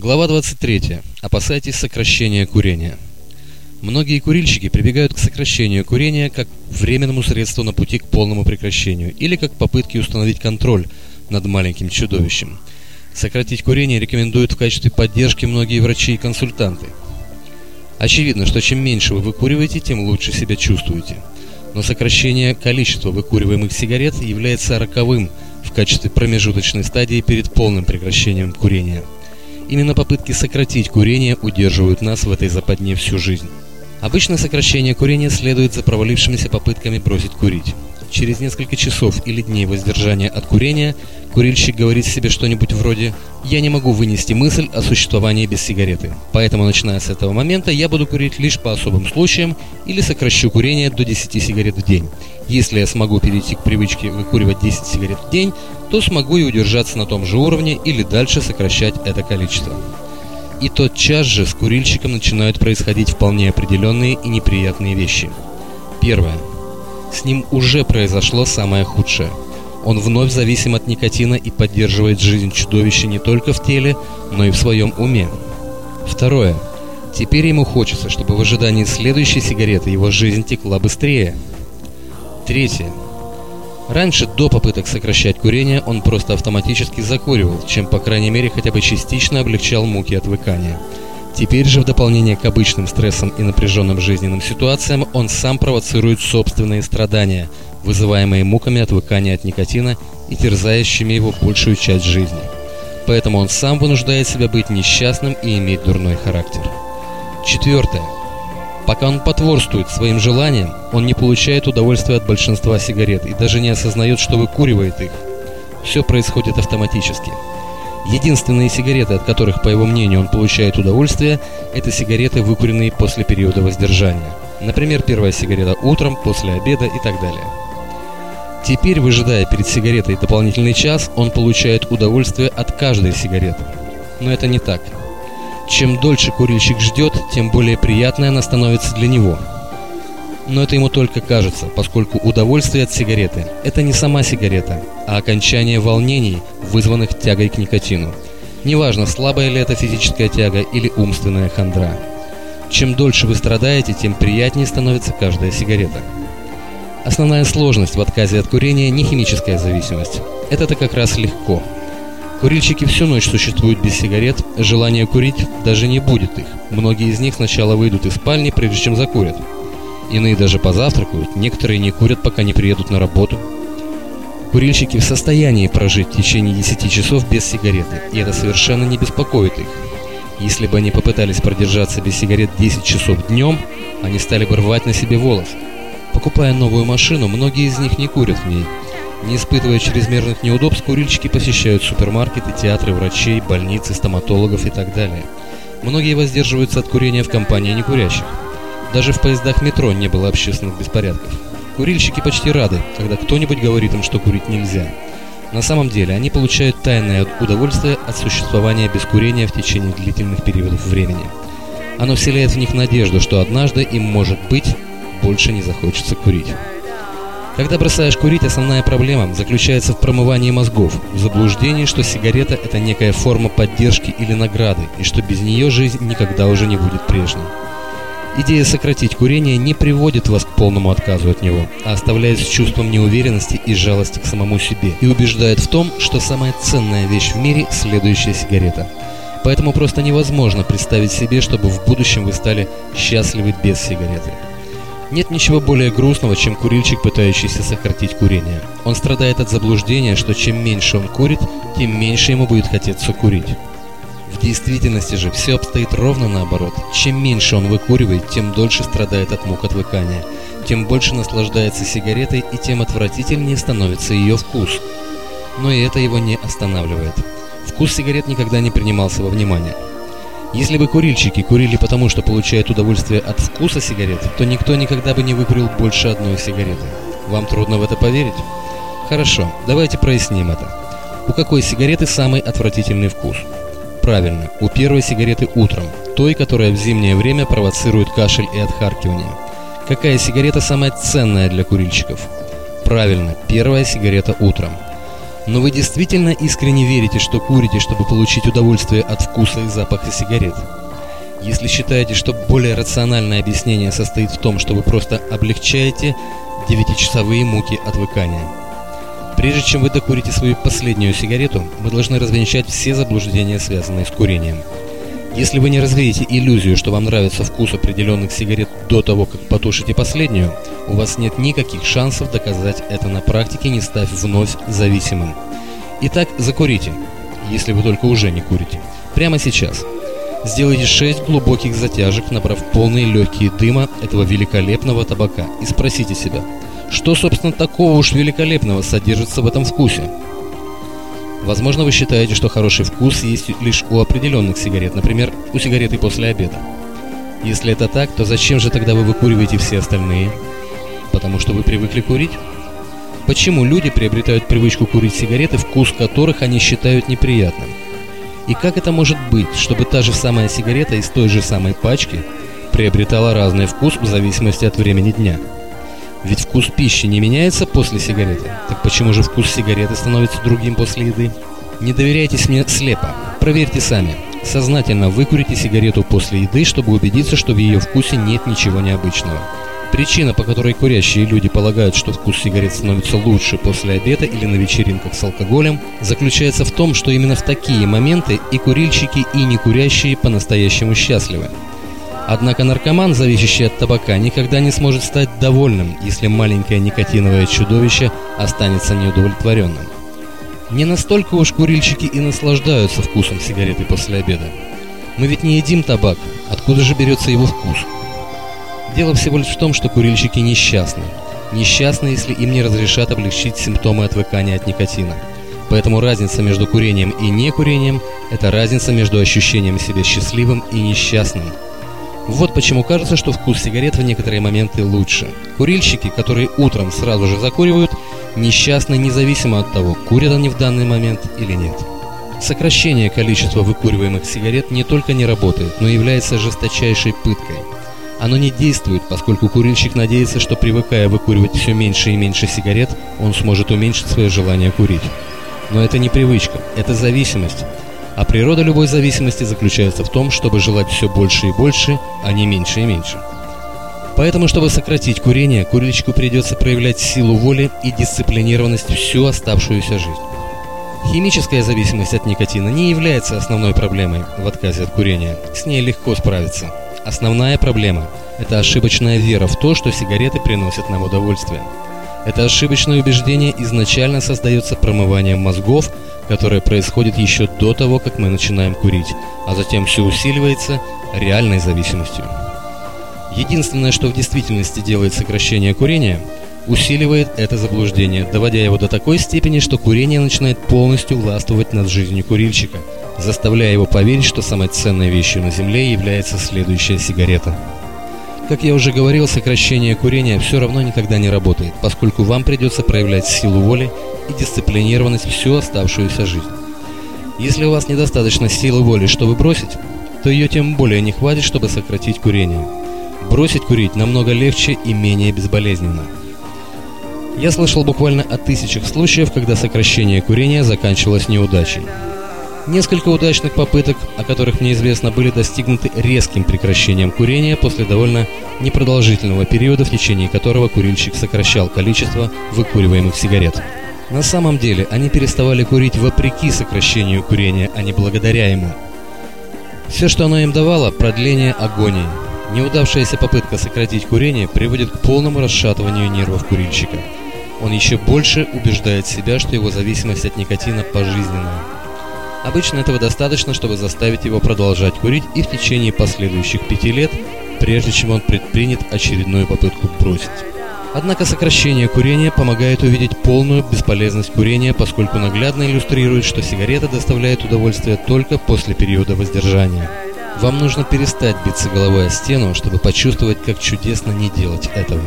Глава 23. Опасайтесь сокращения курения. Многие курильщики прибегают к сокращению курения как временному средству на пути к полному прекращению или как попытки установить контроль над маленьким чудовищем. Сократить курение рекомендуют в качестве поддержки многие врачи и консультанты. Очевидно, что чем меньше вы выкуриваете, тем лучше себя чувствуете. Но сокращение количества выкуриваемых сигарет является роковым в качестве промежуточной стадии перед полным прекращением курения. Именно попытки сократить курение удерживают нас в этой западне всю жизнь. Обычно сокращение курения следует за провалившимися попытками бросить курить. Через несколько часов или дней воздержания от курения курильщик говорит себе что-нибудь вроде «Я не могу вынести мысль о существовании без сигареты, поэтому, начиная с этого момента, я буду курить лишь по особым случаям или сокращу курение до 10 сигарет в день. Если я смогу перейти к привычке выкуривать 10 сигарет в день, то смогу и удержаться на том же уровне или дальше сокращать это количество». И тотчас же с курильщиком начинают происходить вполне определенные и неприятные вещи. Первое. С ним уже произошло самое худшее. Он вновь зависим от никотина и поддерживает жизнь чудовища не только в теле, но и в своем уме. Второе. Теперь ему хочется, чтобы в ожидании следующей сигареты его жизнь текла быстрее. Третье. Раньше, до попыток сокращать курение, он просто автоматически закуривал, чем, по крайней мере, хотя бы частично облегчал муки отвыкания. Теперь же в дополнение к обычным стрессам и напряженным жизненным ситуациям он сам провоцирует собственные страдания, вызываемые муками отвыкания от никотина и терзающими его большую часть жизни. Поэтому он сам вынуждает себя быть несчастным и иметь дурной характер. Четвертое. Пока он потворствует своим желаниям, он не получает удовольствия от большинства сигарет и даже не осознает, что выкуривает их. Все происходит автоматически. Единственные сигареты, от которых, по его мнению, он получает удовольствие, это сигареты, выкуренные после периода воздержания. Например, первая сигарета утром, после обеда и так далее. Теперь, выжидая перед сигаретой дополнительный час, он получает удовольствие от каждой сигареты. Но это не так. Чем дольше курильщик ждет, тем более приятной она становится для него – но это ему только кажется, поскольку удовольствие от сигареты – это не сама сигарета, а окончание волнений, вызванных тягой к никотину. Неважно, слабая ли это физическая тяга или умственная хандра. Чем дольше вы страдаете, тем приятнее становится каждая сигарета. Основная сложность в отказе от курения не химическая зависимость. Это-то как раз легко. Курильщики всю ночь существуют без сигарет, желания курить даже не будет их. Многие из них сначала выйдут из спальни, прежде чем закурят. Иные даже позавтракают, некоторые не курят, пока не приедут на работу. Курильщики в состоянии прожить в течение 10 часов без сигареты, и это совершенно не беспокоит их. Если бы они попытались продержаться без сигарет 10 часов днем, они стали бы рвать на себе волос. Покупая новую машину, многие из них не курят в ней. Не испытывая чрезмерных неудобств, курильщики посещают супермаркеты, театры врачей, больницы, стоматологов и так далее. Многие воздерживаются от курения в компании некурящих. Даже в поездах метро не было общественных беспорядков. Курильщики почти рады, когда кто-нибудь говорит им, что курить нельзя. На самом деле они получают тайное удовольствие от существования без курения в течение длительных периодов времени. Оно вселяет в них надежду, что однажды им, может быть, больше не захочется курить. Когда бросаешь курить, основная проблема заключается в промывании мозгов, в заблуждении, что сигарета – это некая форма поддержки или награды, и что без нее жизнь никогда уже не будет прежней. Идея сократить курение не приводит вас к полному отказу от него, а оставляет с чувством неуверенности и жалости к самому себе и убеждает в том, что самая ценная вещь в мире – следующая сигарета. Поэтому просто невозможно представить себе, чтобы в будущем вы стали счастливы без сигареты. Нет ничего более грустного, чем курильщик, пытающийся сократить курение. Он страдает от заблуждения, что чем меньше он курит, тем меньше ему будет хотеться курить. В действительности же все обстоит ровно наоборот. Чем меньше он выкуривает, тем дольше страдает от мук отвыкания, тем больше наслаждается сигаретой и тем отвратительнее становится ее вкус. Но и это его не останавливает. Вкус сигарет никогда не принимался во внимание. Если бы курильщики курили потому, что получают удовольствие от вкуса сигарет, то никто никогда бы не выкурил больше одной сигареты. Вам трудно в это поверить? Хорошо, давайте проясним это. У какой сигареты самый отвратительный вкус? Правильно, у первой сигареты утром, той, которая в зимнее время провоцирует кашель и отхаркивание. Какая сигарета самая ценная для курильщиков? Правильно, первая сигарета утром. Но вы действительно искренне верите, что курите, чтобы получить удовольствие от вкуса и запаха сигарет? Если считаете, что более рациональное объяснение состоит в том, что вы просто облегчаете девятичасовые муки отвыкания. Прежде чем вы докурите свою последнюю сигарету, вы должны развенчать все заблуждения, связанные с курением. Если вы не развеете иллюзию, что вам нравится вкус определенных сигарет до того, как потушите последнюю, у вас нет никаких шансов доказать это на практике, не став вновь зависимым. Итак, закурите, если вы только уже не курите. Прямо сейчас. Сделайте 6 глубоких затяжек, набрав полные легкие дыма этого великолепного табака и спросите себя, что, собственно, такого уж великолепного содержится в этом вкусе? Возможно, вы считаете, что хороший вкус есть лишь у определенных сигарет, например, у сигареты после обеда. Если это так, то зачем же тогда вы выкуриваете все остальные? Потому что вы привыкли курить? Почему люди приобретают привычку курить сигареты, вкус которых они считают неприятным? И как это может быть, чтобы та же самая сигарета из той же самой пачки приобретала разный вкус в зависимости от времени дня? Ведь вкус пищи не меняется после сигареты. Так почему же вкус сигареты становится другим после еды? Не доверяйтесь мне слепо. Проверьте сами. Сознательно выкурите сигарету после еды, чтобы убедиться, что в ее вкусе нет ничего необычного. Причина, по которой курящие люди полагают, что вкус сигарет становится лучше после обеда или на вечеринках с алкоголем, заключается в том, что именно в такие моменты и курильщики, и некурящие по-настоящему счастливы. Однако наркоман, зависящий от табака, никогда не сможет стать довольным, если маленькое никотиновое чудовище останется неудовлетворенным. Не настолько уж курильщики и наслаждаются вкусом сигареты после обеда. Мы ведь не едим табак, откуда же берется его вкус? Дело всего лишь в том, что курильщики несчастны. Несчастны, если им не разрешат облегчить симптомы отвыкания от никотина. Поэтому разница между курением и некурением – это разница между ощущением себя счастливым и несчастным. Вот почему кажется, что вкус сигарет в некоторые моменты лучше. Курильщики, которые утром сразу же закуривают, несчастны независимо от того, курят они в данный момент или нет. Сокращение количества выкуриваемых сигарет не только не работает, но является жесточайшей пыткой – оно не действует, поскольку курильщик надеется, что привыкая выкуривать все меньше и меньше сигарет, он сможет уменьшить свое желание курить. Но это не привычка, это зависимость. А природа любой зависимости заключается в том, чтобы желать все больше и больше, а не меньше и меньше. Поэтому, чтобы сократить курение, курильщику придется проявлять силу воли и дисциплинированность всю оставшуюся жизнь. Химическая зависимость от никотина не является основной проблемой в отказе от курения. С ней легко справиться. Основная проблема – это ошибочная вера в то, что сигареты приносят нам удовольствие. Это ошибочное убеждение изначально создается промыванием мозгов, которое происходит еще до того, как мы начинаем курить, а затем все усиливается реальной зависимостью. Единственное, что в действительности делает сокращение курения, усиливает это заблуждение, доводя его до такой степени, что курение начинает полностью властвовать над жизнью курильщика – заставляя его поверить, что самой ценной вещью на Земле является следующая сигарета. Как я уже говорил, сокращение курения все равно никогда не работает, поскольку вам придется проявлять силу воли и дисциплинированность всю оставшуюся жизнь. Если у вас недостаточно силы воли, чтобы бросить, то ее тем более не хватит, чтобы сократить курение. Бросить курить намного легче и менее безболезненно. Я слышал буквально о тысячах случаев, когда сокращение курения заканчивалось неудачей. Несколько удачных попыток, о которых мне известно, были достигнуты резким прекращением курения после довольно непродолжительного периода, в течение которого курильщик сокращал количество выкуриваемых сигарет. На самом деле, они переставали курить вопреки сокращению курения, а не благодаря ему. Все, что оно им давало – продление агонии. Неудавшаяся попытка сократить курение приводит к полному расшатыванию нервов курильщика. Он еще больше убеждает себя, что его зависимость от никотина пожизненная. Обычно этого достаточно, чтобы заставить его продолжать курить и в течение последующих пяти лет, прежде чем он предпринят очередную попытку бросить. Однако сокращение курения помогает увидеть полную бесполезность курения, поскольку наглядно иллюстрирует, что сигарета доставляет удовольствие только после периода воздержания. Вам нужно перестать биться головой о стену, чтобы почувствовать, как чудесно не делать этого.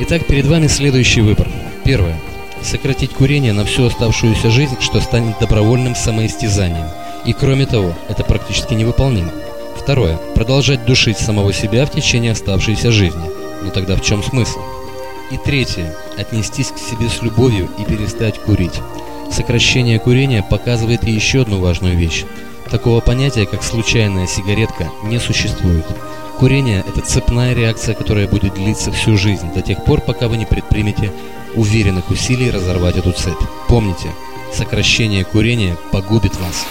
Итак, перед вами следующий выбор. Первое Сократить курение на всю оставшуюся жизнь, что станет добровольным самоистязанием. И кроме того, это практически невыполнимо. Второе. Продолжать душить самого себя в течение оставшейся жизни. Но тогда в чем смысл? И третье. Отнестись к себе с любовью и перестать курить. Сокращение курения показывает еще одну важную вещь. Такого понятия, как случайная сигаретка, не существует. Курение – это цепная реакция, которая будет длиться всю жизнь, до тех пор, пока вы не предпримете уверенных усилий разорвать эту цепь. Помните, сокращение курения погубит вас.